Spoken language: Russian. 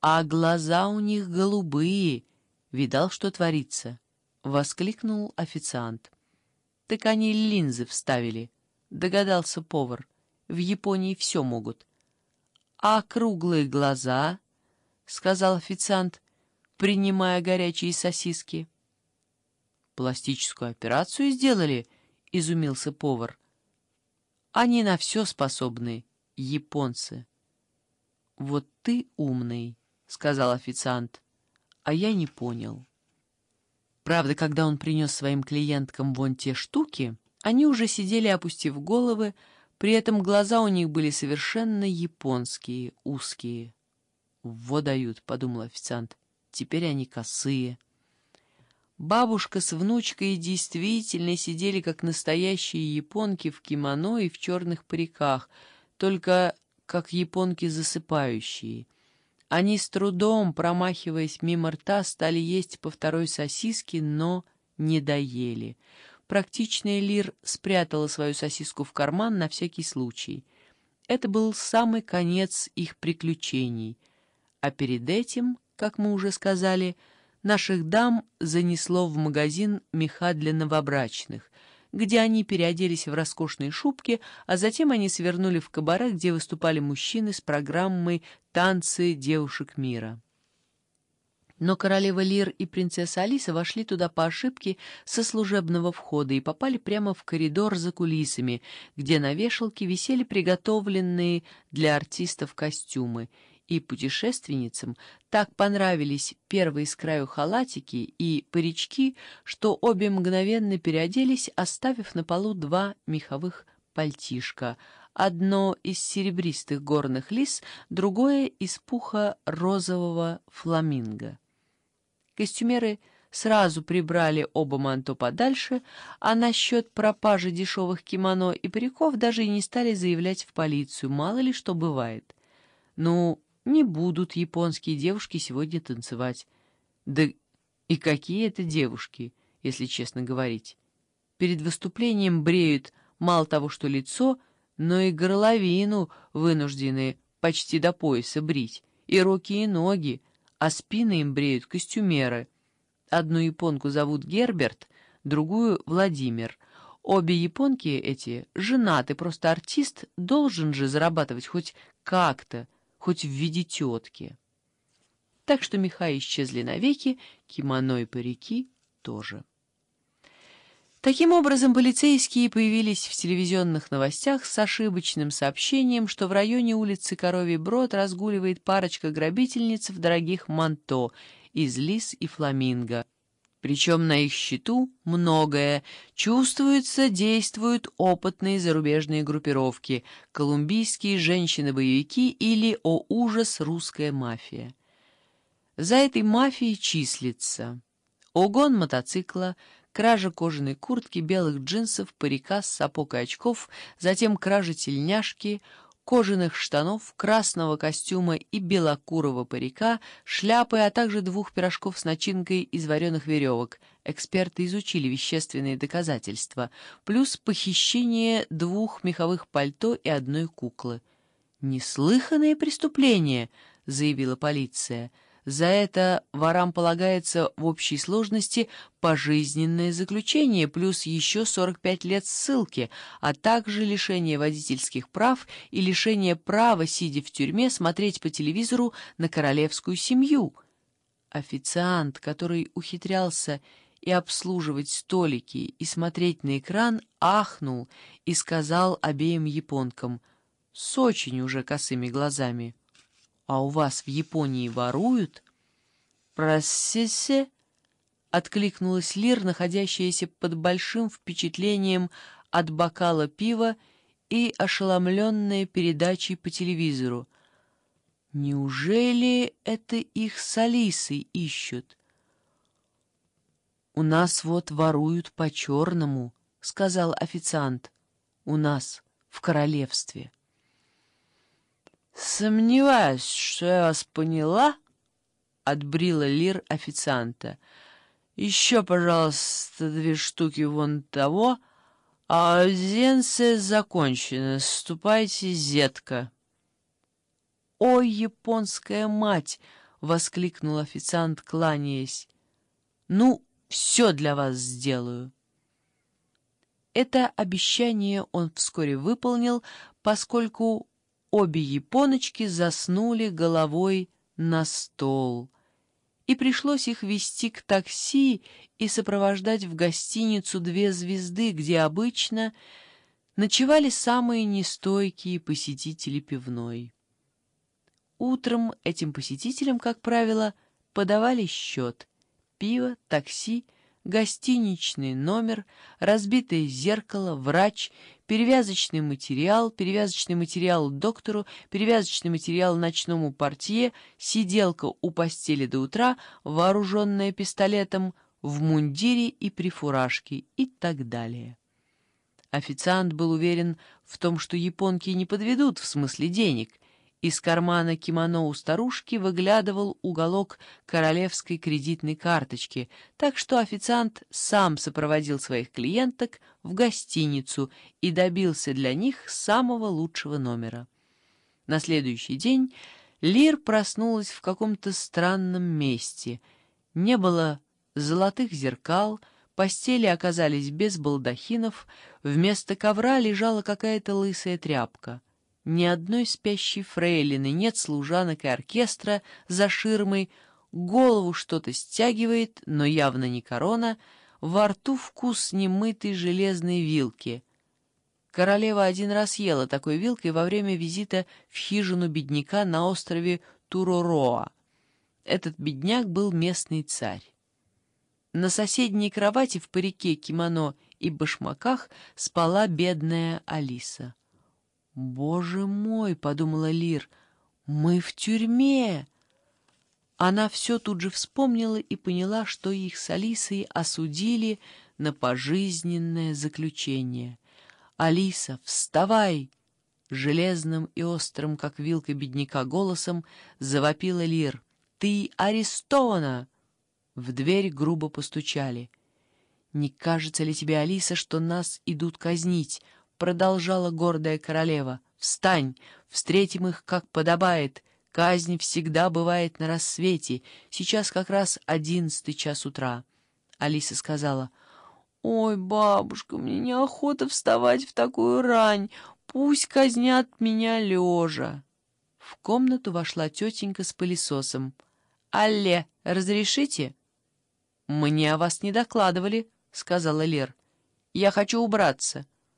а глаза у них голубые. Видал, что творится?» — воскликнул официант. «Так они линзы вставили», — догадался повар. «В Японии все могут». «А круглые глаза?» — сказал официант, принимая горячие сосиски. «Пластическую операцию сделали?» — изумился повар. «Они на все способны, японцы». «Вот ты умный», — сказал официант, — «а я не понял». Правда, когда он принес своим клиенткам вон те штуки, они уже сидели, опустив головы, при этом глаза у них были совершенно японские, узкие. «Во дают», — подумал официант, — «теперь они косые». Бабушка с внучкой действительно сидели как настоящие японки в кимоно и в черных париках, только как японки засыпающие. Они с трудом, промахиваясь мимо рта, стали есть по второй сосиске, но не доели. Практичная Лир спрятала свою сосиску в карман на всякий случай. Это был самый конец их приключений. А перед этим, как мы уже сказали, — наших дам занесло в магазин меха для новобрачных, где они переоделись в роскошные шубки, а затем они свернули в кабаре, где выступали мужчины с программой «Танцы девушек мира». Но королева Лир и принцесса Алиса вошли туда по ошибке со служебного входа и попали прямо в коридор за кулисами, где на вешалке висели приготовленные для артистов костюмы, и путешественницам так понравились первые с краю халатики и парички, что обе мгновенно переоделись, оставив на полу два меховых пальтишка, одно из серебристых горных лис, другое из пуха розового фламинго. Костюмеры сразу прибрали оба манто подальше, а насчет пропажи дешевых кимоно и париков даже и не стали заявлять в полицию, мало ли что бывает. Ну, не будут японские девушки сегодня танцевать. Да и какие это девушки, если честно говорить. Перед выступлением бреют мало того, что лицо, но и горловину вынуждены почти до пояса брить, и руки, и ноги, а спины им бреют костюмеры. Одну японку зовут Герберт, другую — Владимир. Обе японки эти женаты, просто артист должен же зарабатывать хоть как-то, хоть в виде тетки. Так что меха исчезли навеки, кимоно и парики тоже. Таким образом, полицейские появились в телевизионных новостях с ошибочным сообщением, что в районе улицы Коровий Брод разгуливает парочка грабительниц в дорогих манто из лис и фламинго. Причем на их счету многое. Чувствуются, действуют опытные зарубежные группировки, колумбийские женщины-боевики или, о ужас, русская мафия. За этой мафией числится угон мотоцикла, кража кожаной куртки, белых джинсов, парика, сапог и очков, затем кража тельняшки — кожаных штанов, красного костюма и белокурого парика, шляпы, а также двух пирожков с начинкой из вареных веревок. Эксперты изучили вещественные доказательства, плюс похищение двух меховых пальто и одной куклы. «Неслыханное преступление», — заявила полиция, — за это ворам полагается в общей сложности пожизненное заключение плюс еще 45 лет ссылки, а также лишение водительских прав и лишение права, сидя в тюрьме, смотреть по телевизору на королевскую семью. Официант, который ухитрялся и обслуживать столики, и смотреть на экран, ахнул и сказал обеим японкам с очень уже косыми глазами — «А у вас в Японии воруют?» «Простите?» — откликнулась Лир, находящаяся под большим впечатлением от бокала пива и ошеломленная передачей по телевизору. «Неужели это их с Алисой ищут?» «У нас вот воруют по-черному», — сказал официант. «У нас в королевстве». «Сомневаюсь, что я вас поняла», — отбрила Лир официанта. «Еще, пожалуйста, две штуки вон того, а аудиенция закончена. Ступайте, зетка». «Ой, японская мать!» —— воскликнул официант, кланяясь. «Ну, все для вас сделаю». Это обещание он вскоре выполнил, поскольку обе японочки заснули головой на стол, и пришлось их вести к такси и сопровождать в гостиницу «Две звезды», где обычно ночевали самые нестойкие посетители пивной. Утром этим посетителям, как правило, подавали счет — пиво, такси — гостиничный номер, разбитое зеркало, врач, перевязочный материал, перевязочный материал доктору, перевязочный материал ночному портье, сиделка у постели до утра, вооруженная пистолетом, в мундире и при фуражке и так далее. Официант был уверен в том, что японки не подведут в смысле денег — из кармана кимоно у старушки выглядывал уголок королевской кредитной карточки, так что официант сам сопроводил своих клиенток в гостиницу и добился для них самого лучшего номера. На следующий день Лир проснулась в каком-то странном месте. Не было золотых зеркал, постели оказались без балдахинов, вместо ковра лежала какая-то лысая тряпка — ни одной спящей фрейлины, нет служанок и оркестра за ширмой, голову что-то стягивает, но явно не корона, во рту вкус немытой железной вилки. Королева один раз ела такой вилкой во время визита в хижину бедняка на острове Туророа. Этот бедняк был местный царь. На соседней кровати в парике, кимоно и башмаках спала бедная Алиса. «Боже мой!» — подумала Лир. «Мы в тюрьме!» Она все тут же вспомнила и поняла, что их с Алисой осудили на пожизненное заключение. «Алиса, вставай!» Железным и острым, как вилка бедняка, голосом завопила Лир. «Ты арестована!» В дверь грубо постучали. «Не кажется ли тебе, Алиса, что нас идут казнить?» Продолжала гордая королева. «Встань! Встретим их, как подобает. Казнь всегда бывает на рассвете. Сейчас как раз одиннадцатый час утра». Алиса сказала, «Ой, бабушка, мне неохота вставать в такую рань. Пусть казнят меня лежа». В комнату вошла тетенька с пылесосом. «Алле, разрешите?» «Мне о вас не докладывали», — сказала Лер. «Я хочу убраться».